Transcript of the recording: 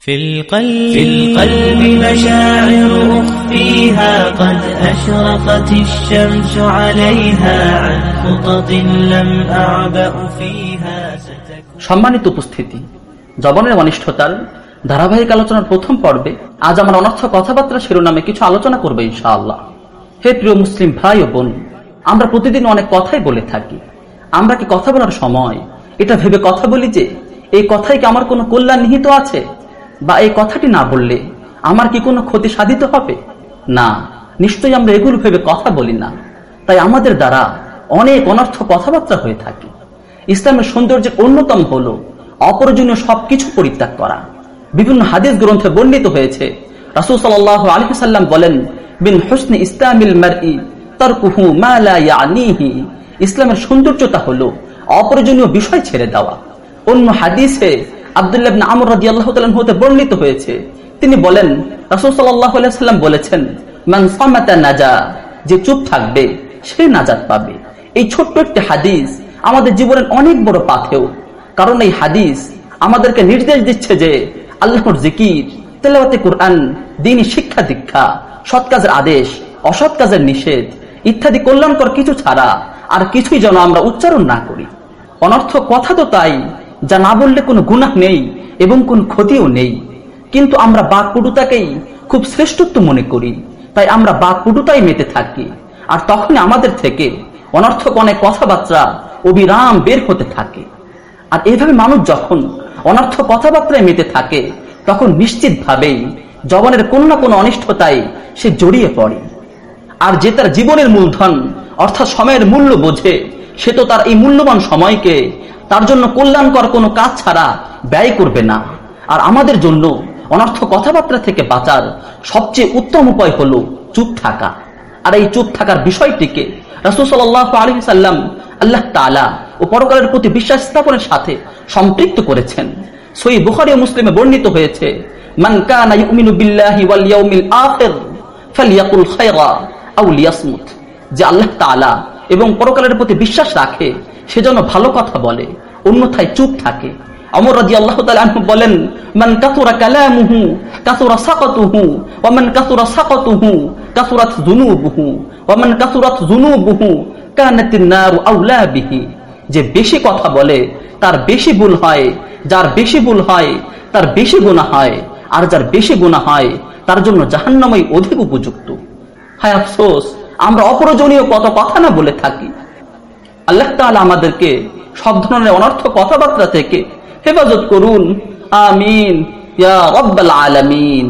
في القلب, في القلب مشاعر أخفيها قد أشرقت الشمس عليها عن خطط لم أعبأ فيها ستكون সম্মানিত উপস্থিতি জবনের অনিষ্ঠতার ধারাবাহিক আলোচনার প্রথম পর্বে আজ আমার অনর্থ কথাবার্তা শিরোনামে কিছু আলোচনা করবে ইনশাআল্লাহ হে প্রিয় মুসলিম ভাই ও বোন আমরা প্রতিদিন অনেক কথাই বলে থাকি আমরা কি কথা বলার সময় এটা ভেবে কথা বলি যে এই কথাই কি আমার কোনো কল্যাণ নিহিত আছে বা এই কথাটি না বললে আমার কি কোনো ক্ষতি সাধিত হবে? না, নিশ্চয়ই আমরা এগুলো ভেবে কথা বলি না। তাই আমাদের দ্বারা অনেক অনর্থ কথাবার্তা হয়ে থাকে। ইসলামের সৌন্দর্যের অন্যতম হল অপ্রয়োজনীয় সবকিছু পরিত্যাগ করা। বিভিন্ন হাদিস গ্রন্থে বর্ণিত হয়েছে, রাসুল সাল্লাহ আলহিসাল্লাম বলেন, বিন হোসনে ইসলামিল ইসলামের সৌন্দর্যতা হলো অপ্রয়োজনীয় বিষয় ছেড়ে দেওয়া। অন্য হাদিসে আব্দুল্লাহ ইবনে আমর রাদিয়াল্লাহু তাআলা হতে বর্ণিত হয়েছে। তিনি বলেন, রাসূল সাল্লাম বলেছেন নাজা যে চুপ থাকবে, সে নাজাত পাবে। এই ছোট্ট একটি হাদিস আমাদের জীবনের অনেক বড় পাথেও। কারণ এই হাদিস আমাদেরকে নির্দেশ দিচ্ছে যে, আল্লাহর জিকির, তেলাওয়াতে কুরআন, দিনী শিক্ষা দীক্ষা, সৎ কাজের আদেশ, অসৎ কাজের নিষেধ, ইত্যাদি কল্যাণকর কিছু ছাড়া আর কিছুই যেন আমরা উচ্চারণ না করি। অনর্থ কথা তো তাই যা না বললে কোনো গুনাহ নেই এবং কোন ক্ষতিও নেই। কিন্তু আমরা বাকপুটুতাকেই খুব শ্রেষ্ঠত্ব মনে করি। তাই আমরা বাকপুটুতাই মেতে থাকি। আর তখনই আমাদের থেকে অনর্থক অনেক কথাবার্তা অবিরাম বের হতে থাকে। আর এইভাবে মানুষ যখন অনর্থ কথাবার্তায় মেতে থাকে, তখন নিশ্চিতভাবেই জবনের কোনো না কোনো অনিষ্টতায় সে জড়িয়ে পড়ে। আর যে তার জীবনের মূলধন, অর্থাৎ সময়ের মূল্য বোঝে, সে তো তার এই মূল্যবান সময়কে তার জন্য কল্যাণকর কোনো কাজ ছাড়া ব্যয় করবে না। আর আমাদের জন্য অনর্থ কথাবার্তা থেকে বাঁচার সবচেয়ে উত্তম উপায় হলো চুপ থাকা। আর এই চুপ থাকার বিষয়টিকে রাসুল সাল্লাহ আলী সাল্লাম আল্লাহ তালা ও পরকালের প্রতি বিশ্বাস স্থাপনের সাথে সম্পৃক্ত করেছেন। সই বুখারি মুসলিমে বর্ণিত হয়েছে যে আল্লাহ তাআলা এবং পরকালের প্রতি বিশ্বাস রাখে সেজন্য ভালো কথা বলে, অন্যথায় চুপ থাকে। অমর রাজি আল্লাহ বলেন, মান কাতুরা কালামুহু কাতুরা সাকাতুহু ওমান কাতুরা সাকাতুহু কাতুরাত জুনুবুহু ওমান কাতুরাত জুনুবুহু কানাতিন নারু আউলা বিহি। যে বেশি কথা বলে, তার বেশি ভুল হয়, যার বেশি ভুল হয়, তার বেশি গুণা হয়, আর যার বেশি গুণা হয়, তার জন্য জাহান্নামই অধিক উপযুক্ত। হায় আফসোস, আমরা অপ্রয়োজনীয় কত কথা না বলে থাকি আল্লাহ তালা আমাদেরকে সব ধরনের অনর্থ কথাবার্তা থেকে হেফাজত করুন। আমিন। ইয়া আলামিন।